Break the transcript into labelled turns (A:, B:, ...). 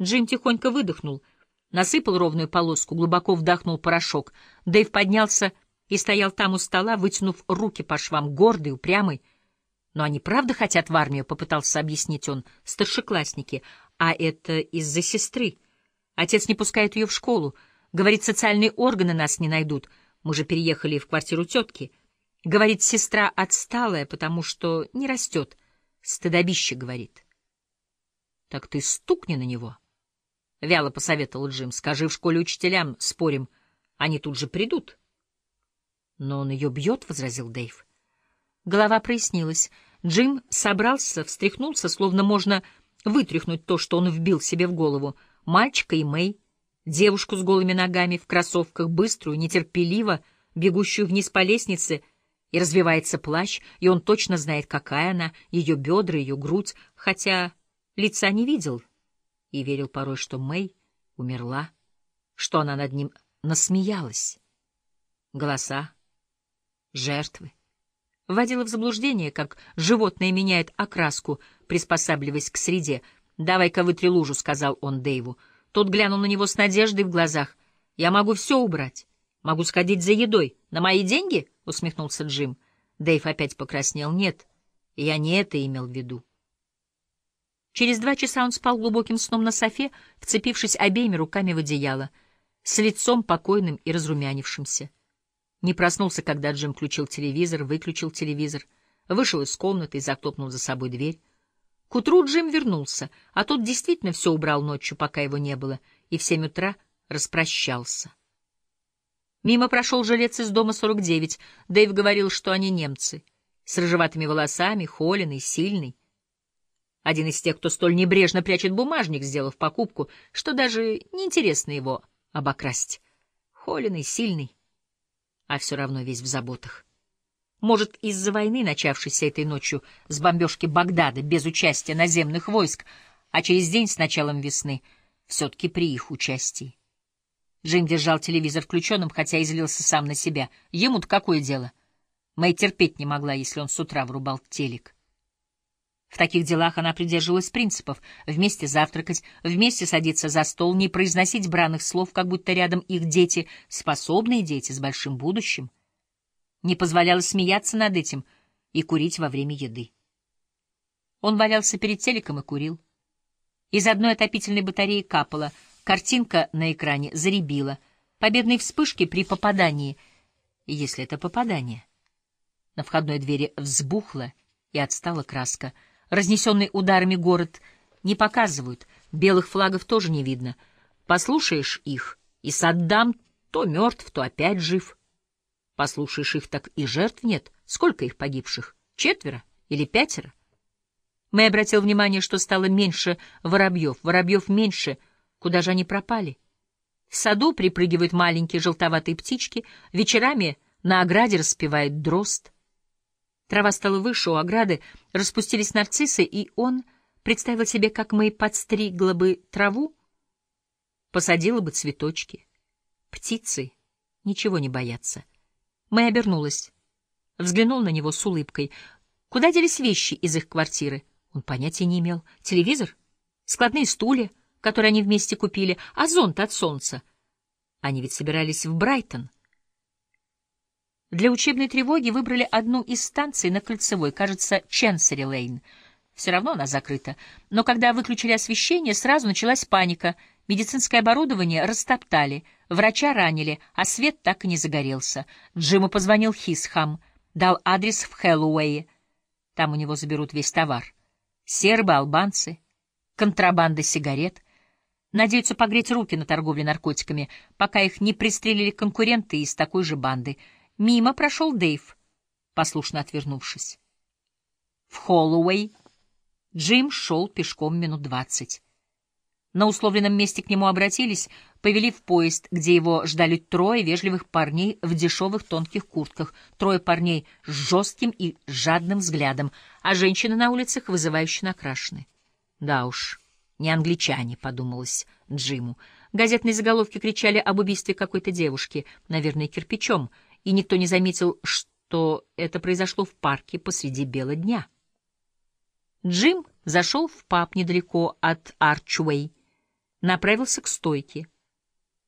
A: Джим тихонько выдохнул, насыпал ровную полоску, глубоко вдохнул порошок. Дэйв поднялся и стоял там у стола, вытянув руки по швам, гордый, упрямый. Но они правда хотят в армию, — попытался объяснить он, — старшеклассники, а это из-за сестры. Отец не пускает ее в школу. Говорит, социальные органы нас не найдут. Мы же переехали в квартиру тетки. Говорит, сестра отсталая, потому что не растет. Стыдобище, говорит. — Так ты стукни на него, — вяло посоветовал Джим. — Скажи в школе учителям, спорим, они тут же придут. — Но он ее бьет, — возразил Дэйв. Голова прояснилась. Джим собрался, встряхнулся, словно можно вытряхнуть то, что он вбил себе в голову — мальчика и Мэй, девушку с голыми ногами в кроссовках, быструю, нетерпеливо, бегущую вниз по лестнице, и развивается плащ, и он точно знает, какая она, ее бедра, ее грудь, хотя лица не видел, и верил порой, что Мэй умерла, что она над ним насмеялась. Голоса, жертвы. Вводила в заблуждение, как животное меняет окраску, приспосабливаясь к среде — «Давай-ка вытри лужу», — сказал он Дэйву. Тот глянул на него с надеждой в глазах. «Я могу все убрать. Могу сходить за едой. На мои деньги?» — усмехнулся Джим. Дэйв опять покраснел. «Нет, я не это имел в виду». Через два часа он спал глубоким сном на софе, вцепившись обеими руками в одеяло, с лицом покойным и разрумянившимся. Не проснулся, когда Джим включил телевизор, выключил телевизор, вышел из комнаты и захлопнул за собой дверь. К утру Джим вернулся, а тот действительно все убрал ночью, пока его не было, и в семь утра распрощался. Мимо прошел жилец из дома 49. Дэйв говорил, что они немцы. С рыжеватыми волосами, холеный, сильный. Один из тех, кто столь небрежно прячет бумажник, сделав покупку, что даже неинтересно его обокрасть. Холеный, сильный, а все равно весь в заботах. Может, из-за войны, начавшейся этой ночью с бомбежки Багдада без участия наземных войск, а через день с началом весны, все-таки при их участии. Джим держал телевизор включенным, хотя и злился сам на себя. Ему-то какое дело? Мэй терпеть не могла, если он с утра врубал телек. В таких делах она придерживалась принципов — вместе завтракать, вместе садиться за стол, не произносить бранных слов, как будто рядом их дети, способные дети с большим будущим не позволяла смеяться над этим и курить во время еды. Он валялся перед телеком и курил. Из одной отопительной батареи капала, картинка на экране заребила, победные вспышки при попадании, если это попадание. На входной двери взбухла и отстала краска. Разнесенный ударами город не показывают, белых флагов тоже не видно. Послушаешь их, и Саддам то мертв, то опять жив. Послушаешь их, так и жертв нет. Сколько их погибших? Четверо или пятеро? Мэй обратил внимание, что стало меньше воробьев. Воробьев меньше. Куда же они пропали? В саду припрыгивают маленькие желтоватые птички, вечерами на ограде распевает дрозд. Трава стала выше, у ограды распустились нарциссы, и он представил себе, как Мэй подстригла бы траву, посадила бы цветочки. Птицы ничего не боятся. Мэй обернулась. Взглянул на него с улыбкой. Куда делись вещи из их квартиры? Он понятия не имел. Телевизор? Складные стулья, которые они вместе купили? А зонт от солнца? Они ведь собирались в Брайтон. Для учебной тревоги выбрали одну из станций на Кольцевой, кажется, Ченсери-Лейн. Все равно она закрыта. Но когда выключили освещение, сразу началась паника. Медицинское оборудование растоптали — Врача ранили, а свет так и не загорелся. Джиму позвонил Хисхам, дал адрес в Хэллоуэе. Там у него заберут весь товар. Сербы, албанцы, контрабанда сигарет. Надеются погреть руки на торговле наркотиками, пока их не пристрелили конкуренты из такой же банды. Мимо прошел Дэйв, послушно отвернувшись. В Холлоуэй Джим шел пешком минут двадцать. На условленном месте к нему обратились, повели в поезд, где его ждали трое вежливых парней в дешевых тонких куртках, трое парней с жестким и жадным взглядом, а женщины на улицах вызывающе накрашены. Да уж, не англичане, — подумалось Джиму. Газетные заголовки кричали об убийстве какой-то девушки, наверное, кирпичом, и никто не заметил, что это произошло в парке посреди бела дня. Джим зашел в паб недалеко от Арчуэй, направился к стойке.